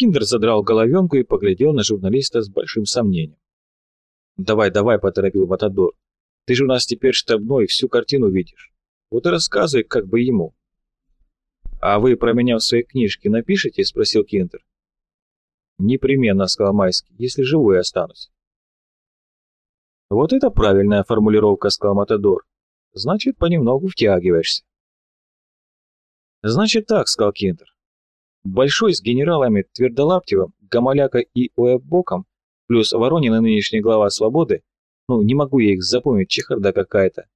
Киндер задрал головенку и поглядел на журналиста с большим сомнением. «Давай, давай», — поторопил Матадор. «Ты же у нас теперь штабной, всю картину видишь. Вот и рассказывай, как было». «А вы про меня в своей книжке напишите?» — спросил Киндер. «Непременно», — сказал Майский, — «если живой останусь». «Вот это правильная формулировка», — сказал Матадор. «Значит, понемногу втягиваешься». «Значит так», — сказал Киндер. Большой с генералами Твердолаптевым, Гамаляка и Уэббоком, плюс Воронин и нынешний глава «Свободы», ну, не могу я их запомнить, чехарда какая-то,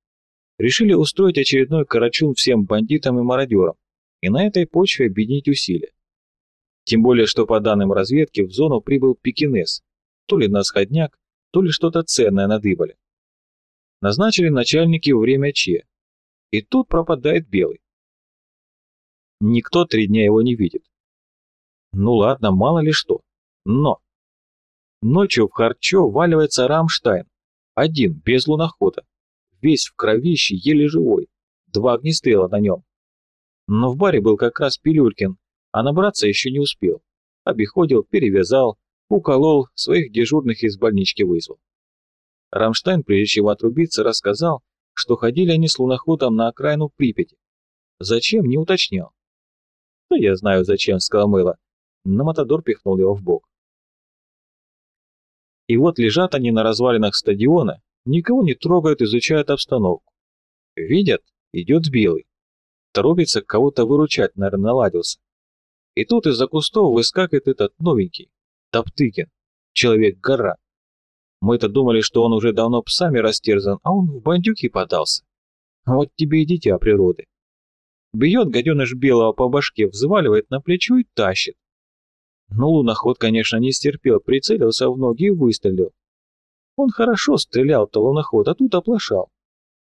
решили устроить очередной карачун всем бандитам и мародерам, и на этой почве объединить усилия. Тем более, что по данным разведки в зону прибыл пекинес, то ли на сходняк, то ли что-то ценное надыбали. Назначили начальники время Че. И тут пропадает Белый. Никто три дня его не видит. Ну ладно, мало ли что. Но! Ночью в Харчо валивается Рамштайн. Один, без лунохода. Весь в кровище, еле живой. Два огнестрела на нем. Но в баре был как раз Пилюлькин, а набраться еще не успел. Обиходил, перевязал, уколол, своих дежурных из больнички вызвал. Рамштайн, прежде чем отрубиться, рассказал, что ходили они с луноходом на окраину Припяти. Зачем, не уточнял. «Да я знаю, зачем», — сказал Мыло но Матадор пихнул его в бок. И вот лежат они на развалинах стадиона, никого не трогают, изучают обстановку. Видят, идет белый. Торопится кого-то выручать, наверное, наладился. И тут из-за кустов выскакивает этот новенький, Топтыкин, человек-гора. Мы-то думали, что он уже давно псами растерзан, а он в бандюки подался. Вот тебе и дитя природы. Бьет гаденыш белого по башке, взваливает на плечо и тащит. Но луноход, конечно, не стерпел, прицелился в ноги и выстрелил. Он хорошо стрелял-то луноход, а тут оплошал.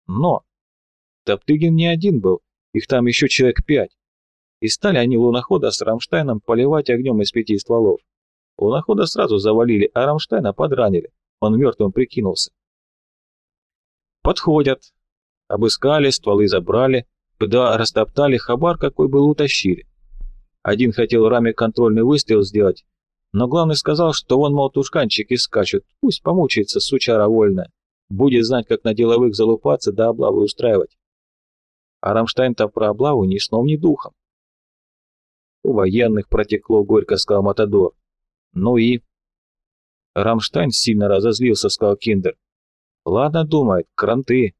Но Топтыгин не один был, их там еще человек пять. И стали они лунохода с Рамштайном поливать огнем из пяти стволов. Лунохода сразу завалили, а Рамштайна подранили. Он мертвым прикинулся. Подходят. Обыскали, стволы забрали, да растоптали, хабар какой был утащили. Один хотел раме контрольный выстрел сделать, но главный сказал, что вон, мол, тушканчики скачут, пусть помучается, сучара вольная. Будет знать, как на деловых залупаться да облавы устраивать. А Рамштайн-то про облаву ни сном, ни духом. У военных протекло, горько сказал Матадор. Ну и... Рамштайн сильно разозлился, сказал Киндер. Ладно, думает, кранты.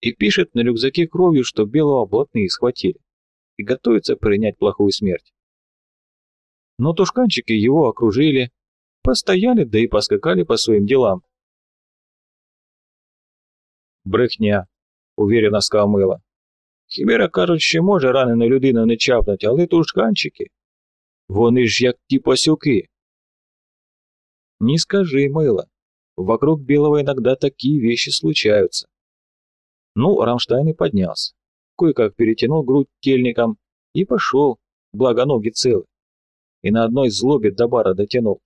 И пишет на рюкзаке кровью, что белого блатные схватили. И готовится принять плохую смерть но тушканчики его окружили, постояли, да и поскакали по своим делам. Брехня, уверенно сказав Мила. Хімера кажуть, що може ранену людину не чапнуть, але тушканчики. Вони ж як ті пасюки. Не скажи, Мила. Вокруг Белого иногда такие вещи случаются. Ну, Рамштайн и поднялся. Кое-как перетянул грудь тельником и пошел, благо ноги целы и на одной злобе до бара дотянул.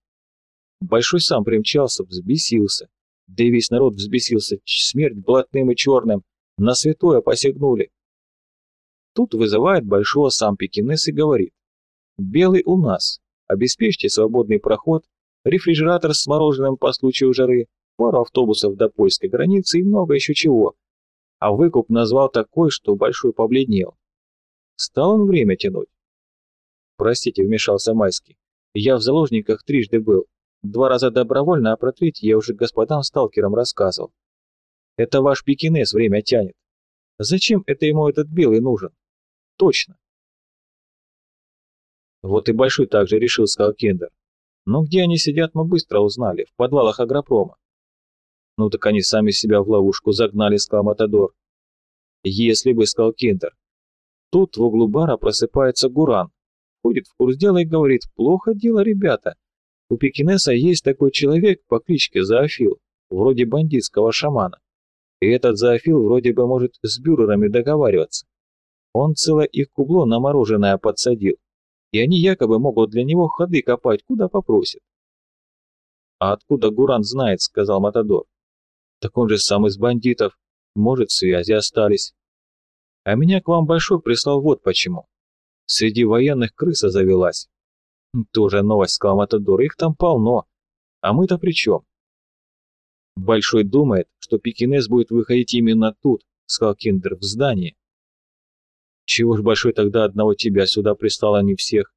Большой сам примчался, взбесился. Да и весь народ взбесился, смерть блатным и черным, на святое посягнули. Тут вызывает Большого сам Пекинес и говорит. «Белый у нас, обеспечьте свободный проход, рефрижератор с мороженым по случаю жары, пару автобусов до польской границы и много еще чего». А выкуп назвал такой, что Большой побледнел. Стал он время тянуть. «Простите», — вмешался Майский. «Я в заложниках трижды был. Два раза добровольно, а про третий я уже господам-сталкерам рассказывал. Это ваш пекинес время тянет. Зачем это ему этот белый нужен? Точно». Вот и Большой также решил, сказал Кендер. Но где они сидят, мы быстро узнали, в подвалах агропрома. Ну так они сами себя в ловушку загнали, сказал Матадор. Если бы, сказал Кендер. Тут в углу бара просыпается Гуран, входит в курс дела и говорит, плохо дело, ребята. У Пекинеса есть такой человек по кличке Зоофил, вроде бандитского шамана. И этот Зоофил вроде бы может с бюрерами договариваться. Он целое их кубло на мороженое подсадил, и они якобы могут для него ходы копать, куда попросят. «А откуда Гуран знает?» — сказал Матадор. «Так он же сам из бандитов. Может, связи остались. А меня к вам Большой прислал вот почему. Среди военных крыса завелась. Тоже новость, сказал Матадор, их там полно. А мы-то при чем? Большой думает, что пекинес будет выходить именно тут, сказал Киндер, в здании. Чего ж Большой тогда одного тебя сюда прислал, а не всех?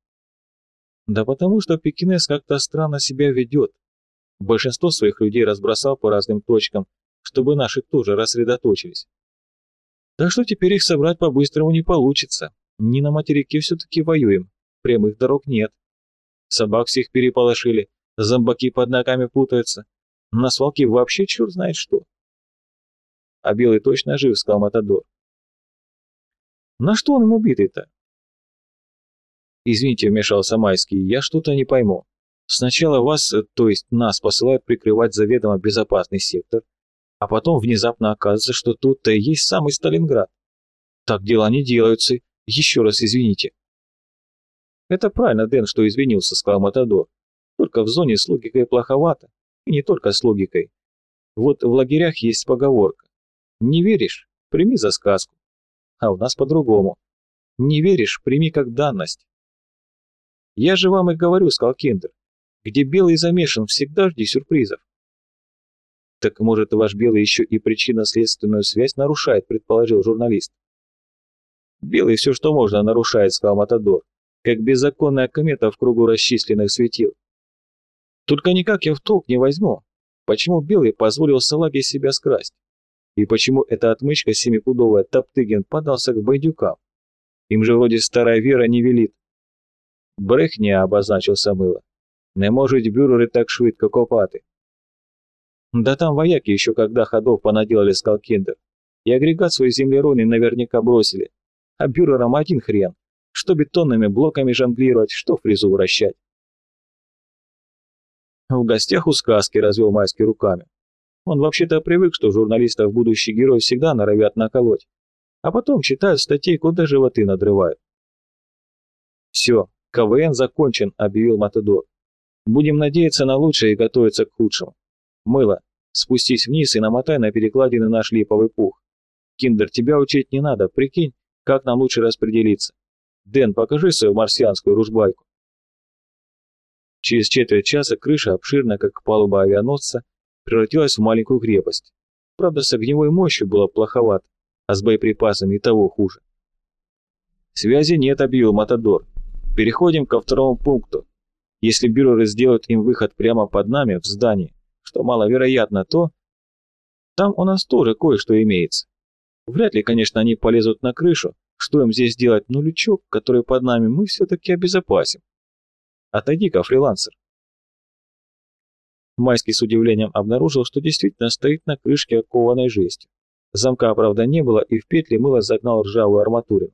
Да потому что пекинес как-то странно себя ведет. Большинство своих людей разбросал по разным точкам, чтобы наши тоже рассредоточились. Так что теперь их собрать по-быстрому не получится. Не на материке все-таки воюем, прямых дорог нет. Собак всех переполошили, зомбаки под ногами путаются. На свалке вообще черт знает что. А Белый точно жив, сказал Матадор. На что он ему убитый-то? Извините, вмешался Майский, я что-то не пойму. Сначала вас, э, то есть нас, посылают прикрывать заведомо безопасный сектор, а потом внезапно оказывается, что тут-то и есть самый Сталинград. Так дела не делаются. Еще раз извините. Это правильно, Дэн, что извинился, сказал Матадор. Только в зоне с логикой плоховато. И не только с логикой. Вот в лагерях есть поговорка. Не веришь? Прими за сказку. А у нас по-другому. Не веришь? Прими как данность. Я же вам и говорю, сказал Киндер. Где белый замешан, всегда жди сюрпризов. Так может, ваш белый еще и причинно-следственную связь нарушает, предположил журналист. Белый все, что можно, нарушает, сказал Матадор, как беззаконная комета в кругу расчисленных светил. Только никак я в толк не возьму, почему Белый позволил салаге себя скрасть, и почему эта отмычка семипудовая Топтыгин подался к байдюкам. Им же вроде старая вера не велит. Брехня, обозначил Самыла. Не можуть бюрери так швидко копати. Да там вояки еще когда ходов понаделали, сказал Киндер. И агрегат свой землероны наверняка бросили. А бюрерам один хрен. Что бетонными блоками жонглировать, что фрезу вращать. В гостях у сказки развел Майский руками. Он вообще-то привык, что журналистов будущий герой всегда норовят наколоть. А потом читают статей, куда животы надрывают. «Все, КВН закончен», — объявил Матадор. Будем надеяться на лучшее и готовиться к худшему. Мыло, спустись вниз и намотай на перекладины наш липовый пух. Киндер, тебя учить не надо, прикинь, как нам лучше распределиться. Дэн, покажи свою марсианскую ружбайку. Через четверть часа крыша, обширная, как палуба авианосца, превратилась в маленькую крепость. Правда, с огневой мощью было плоховато, а с боеприпасами и того хуже. «Связи нет», — объявил Матадор. «Переходим ко второму пункту. Если бюреры сделают им выход прямо под нами, в здании, что маловероятно, то... Там у нас тоже кое-что имеется. Вряд ли, конечно, они полезут на крышу, что им здесь делать, но лючок, который под нами, мы все-таки обезопасим. Отойди-ка, фрилансер. Майский с удивлением обнаружил, что действительно стоит на крышке окованной жестью. Замка, правда, не было, и в петли мыло загнал ржавую арматурину.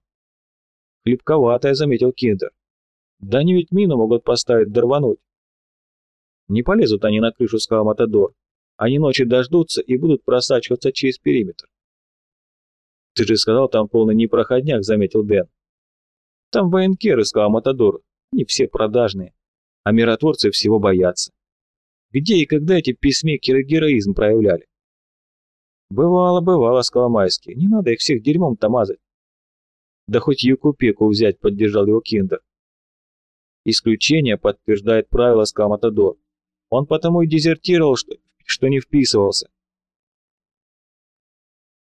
«Хлебковатая», — заметил Киндер. Да они ведь мину могут поставить, дорвануть. Не полезут они на крышу, сказал Матадор. Они ночи дождутся и будут просачиваться через периметр. Ты же сказал, там полный непроходняк, заметил Дэн. Там военкеры, сказал Матадор. Не все продажные, а миротворцы всего боятся. Где и когда эти письмекеры героизм проявляли? Бывало, бывало, сказал Майский. Не надо их всех дерьмом-то мазать. Да хоть Юкупеку взять, поддержал его Киндер. Исключение подтверждает правило Скаматадор. Он потому и дезертировал, что, что не вписывался.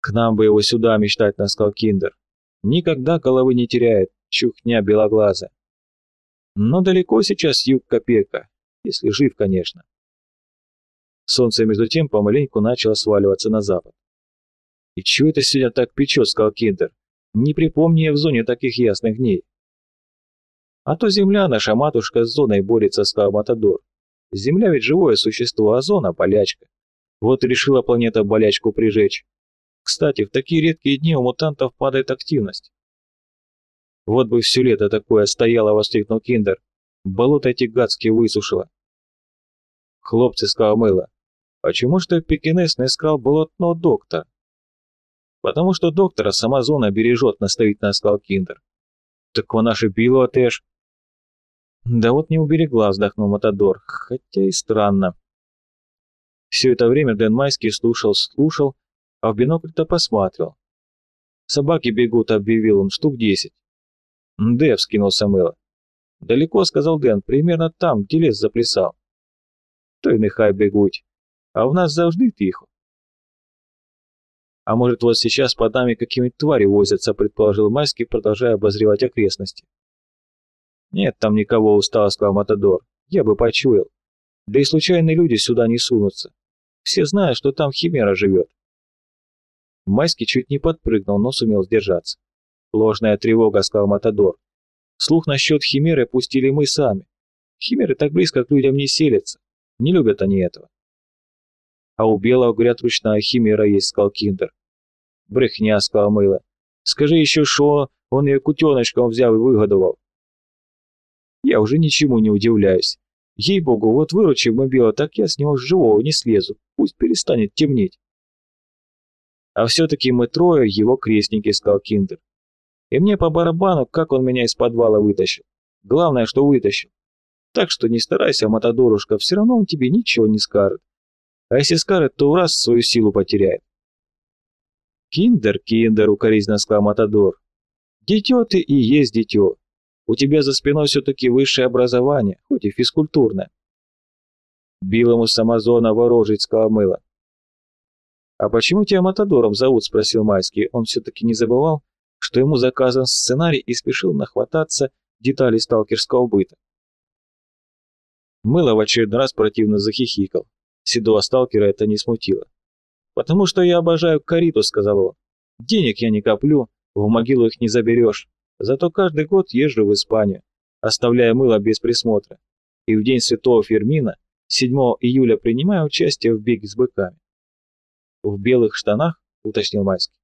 К нам бы его сюда мечтательно сказал Киндер. Никогда головы не теряет, чухня белоглазая. Но далеко сейчас Юкка-Пекка, если жив, конечно. Солнце между тем помаленьку начало сваливаться на запад. «И чего это сегодня так печет?» — сказал Киндер. «Не припомню я в зоне таких ясных дней». А то Земля, наша матушка, с зоной борется, сказал Матадор. Земля ведь живое существо, а зона – болячка. Вот решила планета болячку прижечь. Кстати, в такие редкие дни у мутантов падает активность. Вот бы все лето такое стояло, воскликнул Киндер. Болото эти гадские высушило. Хлопцы, сказал почему что пекинес не искал болотного доктора? Потому что доктора сама зона бережет, наставительно сказал Киндер. Так она и Белого тоже. Да вот не уберегла, вздохнул Матадор, хотя и странно. Все это время Дэн Майский слушал, слушал, а в бинокль-то посматривал. «Собаки бегут», — объявил он, — «штук десять». «Де», — вскинул Самыла. «Далеко», — сказал Дэн, — «примерно там, где лес заплясал». «То й нехай бегуть. А в нас завжди тихо». «А может, вот сейчас под нами какие-нибудь твари возятся», — предположил Майский, продолжая обозревать окрестности. «Нет там никого», — устало сказал Матадор. «Я бы почуял. Да и случайные люди сюда не сунутся. Все знают, что там Химера живет». Майский чуть не подпрыгнул, но сумел сдержаться. «Ложная тревога», — сказал Матадор. «Слух насчет Химеры пустили мы сами. Химеры так близко к людям не селятся. Не любят они этого». «А у белого, говорят, ручная Химера есть», — сказал Киндер. «Брехня», — сказал Мыло. «Скажи еще, что он ее кутеночком взял и выгодовал». Я уже ничему не удивляюсь. Ей-богу, вот выручим Белого, так я с него живого не слезу. Пусть перестанет темнить. А все-таки мы трое его крестники, сказал Киндер. И мне по барабану, как он меня из подвала вытащил. Главное, что вытащил. Так что не старайся, Матадорушка, все равно он тебе ничего не скажет. А если скажет, то раз свою силу потеряет. Киндер, Киндер, укоризненно сказал Матадор. Дитё ты и есть дитё. У тебя за спиной все-таки высшее образование, хоть и физкультурное. Билому с Амазона ворожить, сказал Мыло. «А почему тебя Матадором зовут?» – спросил Майский. Он все-таки не забывал, что ему заказан сценарий и спешил нахвататься деталей сталкерского быта. Мыло в очередной раз противно захихикал. Седого сталкера это не смутило. «Потому что я обожаю кориту», — сказал он. «Денег я не коплю, в могилу их не заберешь. Зато каждый год езжу в Испанию, оставляя мыло без присмотра. И в день Святого Фермина, 7 июля, принимаю участие в беге с быками. «В белых штанах?» — уточнил Майский.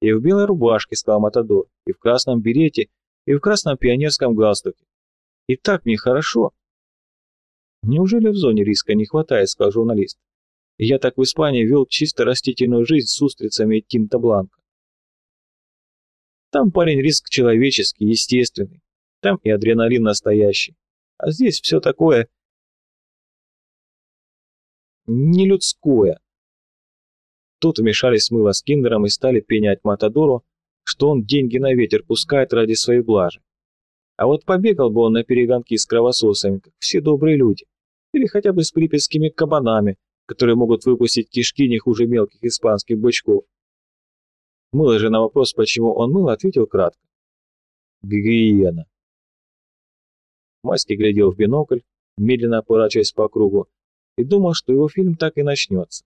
«И в белой рубашке», — сказал Матадор, «и в красном берете, и в красном пионерском галстуке. И так мне хорошо». «Неужели в зоне риска не хватает?» — сказал журналист. «Я так в Испании вел чисто растительную жизнь с устрицами и тинта-бланка. Там парень риск человеческий, естественный. Там и адреналин настоящий. А здесь все такое... нелюдское. Тут вмешались мыло с Киндером и стали пенять Матадору, что он деньги на ветер пускает ради своей блажи. А вот побегал бы он на перегонки с кровососами, как все добрые люди. Или хотя бы с припятскими кабанами, которые могут выпустить кишки не хуже мелких испанских бычков. Мыло же на вопрос, почему он мыл, ответил кратко. Гигиена. Майский глядел в бинокль, медленно поворачиваясь по кругу, и думал, что его фильм так и начнется.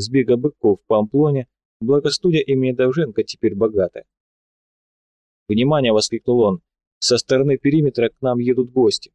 Сбега быков в Памплоне, благо студия имени Довженко теперь богатая. «Внимание!» — воскликнул он. «Со стороны периметра к нам едут гости».